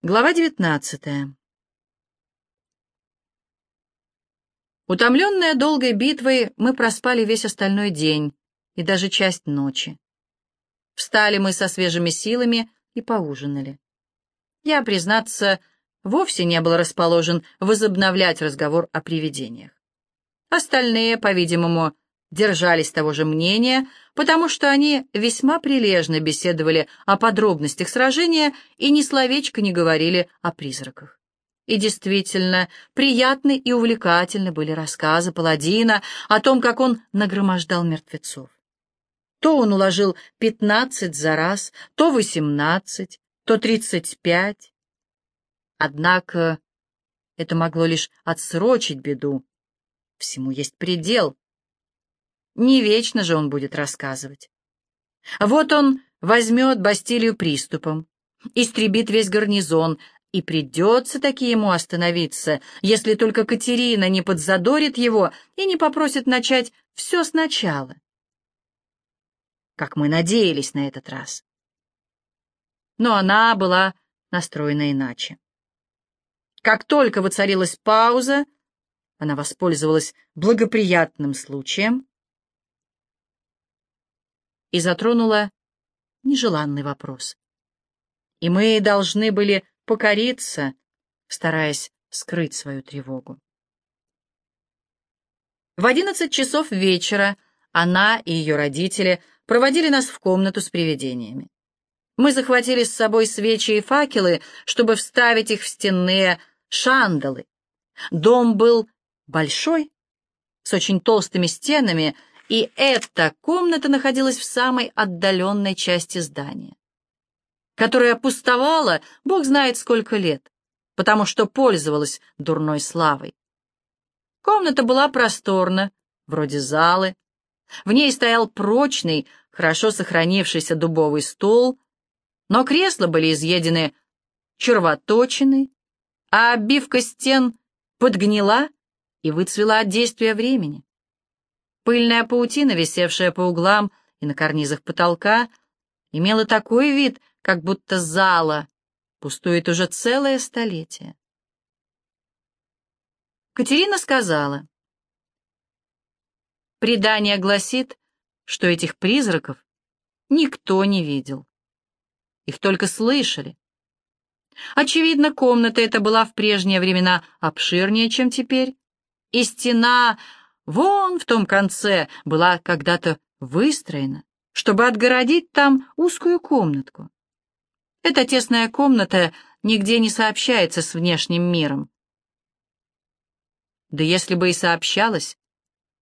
Глава девятнадцатая. Утомленная долгой битвой, мы проспали весь остальной день и даже часть ночи. Встали мы со свежими силами и поужинали. Я, признаться, вовсе не был расположен возобновлять разговор о привидениях. Остальные, по-видимому, держались того же мнения, потому что они весьма прилежно беседовали о подробностях сражения и ни словечко не говорили о призраках. И действительно, приятны и увлекательны были рассказы паладина о том, как он нагромождал мертвецов. То он уложил пятнадцать за раз, то восемнадцать, то тридцать пять. Однако это могло лишь отсрочить беду. Всему есть предел. Не вечно же он будет рассказывать. Вот он возьмет Бастилию приступом, истребит весь гарнизон, и придется таки ему остановиться, если только Катерина не подзадорит его и не попросит начать все сначала. Как мы надеялись на этот раз. Но она была настроена иначе. Как только воцарилась пауза, она воспользовалась благоприятным случаем и затронула нежеланный вопрос. И мы должны были покориться, стараясь скрыть свою тревогу. В одиннадцать часов вечера она и ее родители проводили нас в комнату с привидениями. Мы захватили с собой свечи и факелы, чтобы вставить их в стенные шандалы. Дом был большой, с очень толстыми стенами и эта комната находилась в самой отдаленной части здания, которая пустовала, бог знает сколько лет, потому что пользовалась дурной славой. Комната была просторна, вроде залы. В ней стоял прочный, хорошо сохранившийся дубовый стол, но кресла были изъедены червоточиной, а обивка стен подгнила и выцвела от действия времени. Пыльная паутина, висевшая по углам и на карнизах потолка, имела такой вид, как будто зала пустует уже целое столетие. Катерина сказала, «Предание гласит, что этих призраков никто не видел. Их только слышали. Очевидно, комната эта была в прежние времена обширнее, чем теперь, и стена вон в том конце была когда-то выстроена, чтобы отгородить там узкую комнатку. Эта тесная комната нигде не сообщается с внешним миром. Да если бы и сообщалась,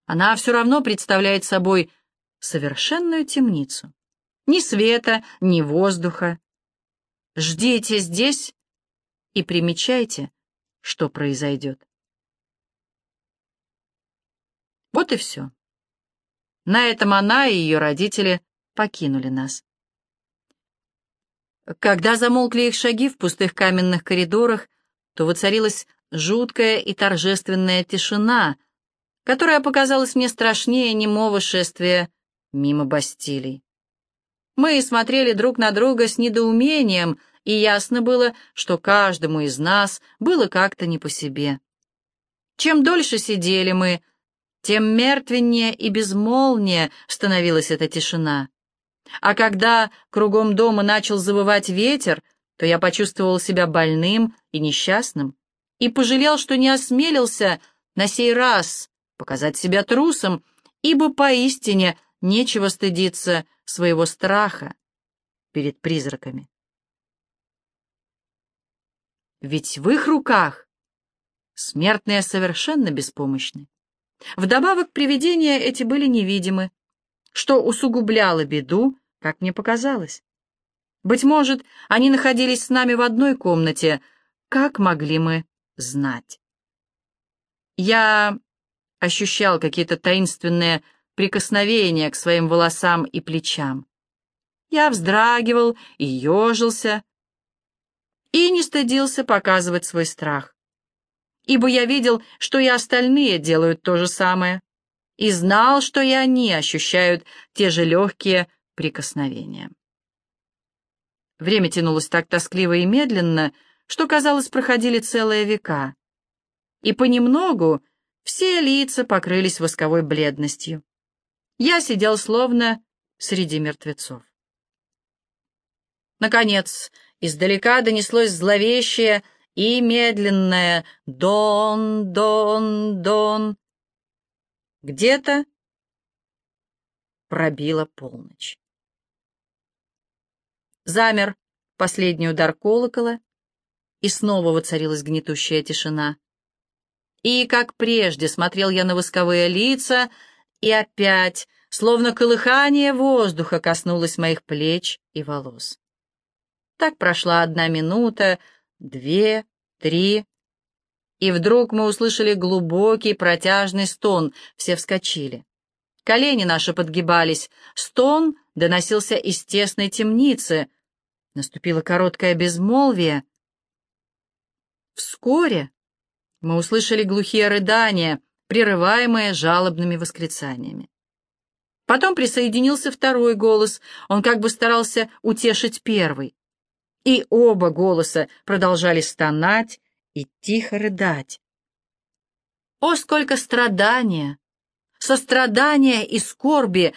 она все равно представляет собой совершенную темницу. Ни света, ни воздуха. Ждите здесь и примечайте, что произойдет. Вот и все. На этом она и ее родители покинули нас. Когда замолкли их шаги в пустых каменных коридорах, то воцарилась жуткая и торжественная тишина, которая показалась мне страшнее немого шествия мимо Бастилий. Мы смотрели друг на друга с недоумением, и ясно было, что каждому из нас было как-то не по себе. Чем дольше сидели мы, тем мертвеннее и безмолвнее становилась эта тишина. А когда кругом дома начал завывать ветер, то я почувствовал себя больным и несчастным и пожалел, что не осмелился на сей раз показать себя трусом, ибо поистине нечего стыдиться своего страха перед призраками. Ведь в их руках смертные совершенно беспомощны. Вдобавок привидения эти были невидимы, что усугубляло беду, как мне показалось. Быть может, они находились с нами в одной комнате, как могли мы знать? Я ощущал какие-то таинственные прикосновения к своим волосам и плечам. Я вздрагивал и ежился, и не стыдился показывать свой страх ибо я видел, что и остальные делают то же самое, и знал, что и они ощущают те же легкие прикосновения. Время тянулось так тоскливо и медленно, что, казалось, проходили целые века. И понемногу все лица покрылись восковой бледностью. Я сидел словно среди мертвецов. Наконец, издалека донеслось зловещее и медленное «Дон, дон, дон». Где-то пробила полночь. Замер последний удар колокола, и снова воцарилась гнетущая тишина. И, как прежде, смотрел я на восковые лица, и опять, словно колыхание воздуха, коснулось моих плеч и волос. Так прошла одна минута, две, три, и вдруг мы услышали глубокий протяжный стон, все вскочили. Колени наши подгибались, стон доносился из тесной темницы. Наступило короткое безмолвие. Вскоре мы услышали глухие рыдания, прерываемые жалобными восклицаниями. Потом присоединился второй голос, он как бы старался утешить первый. И оба голоса продолжали стонать и тихо рыдать. О, сколько страдания, сострадания и скорби,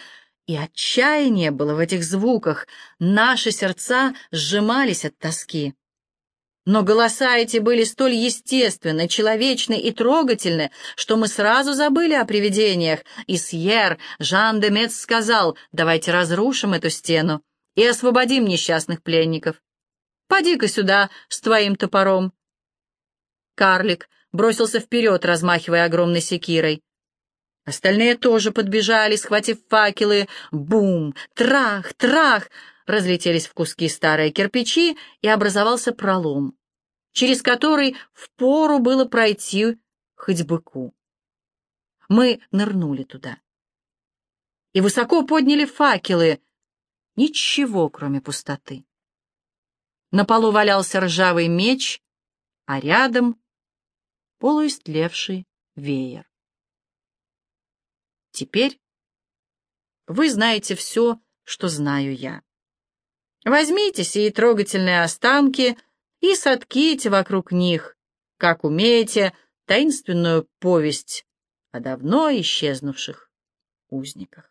и отчаяния было в этих звуках, наши сердца сжимались от тоски. Но голоса эти были столь естественны, человечны и трогательны, что мы сразу забыли о привидениях, и Сьер, Жан де Мец сказал, давайте разрушим эту стену и освободим несчастных пленников. Поди-ка сюда с твоим топором. Карлик бросился вперед, размахивая огромной секирой. Остальные тоже подбежали, схватив факелы. Бум! Трах! Трах! Разлетелись в куски старые кирпичи, и образовался пролом, через который впору было пройти хоть быку. Мы нырнули туда. И высоко подняли факелы. Ничего, кроме пустоты. На полу валялся ржавый меч, а рядом — полуистлевший веер. Теперь вы знаете все, что знаю я. Возьмите сии трогательные останки и сотките вокруг них, как умеете, таинственную повесть о давно исчезнувших узниках.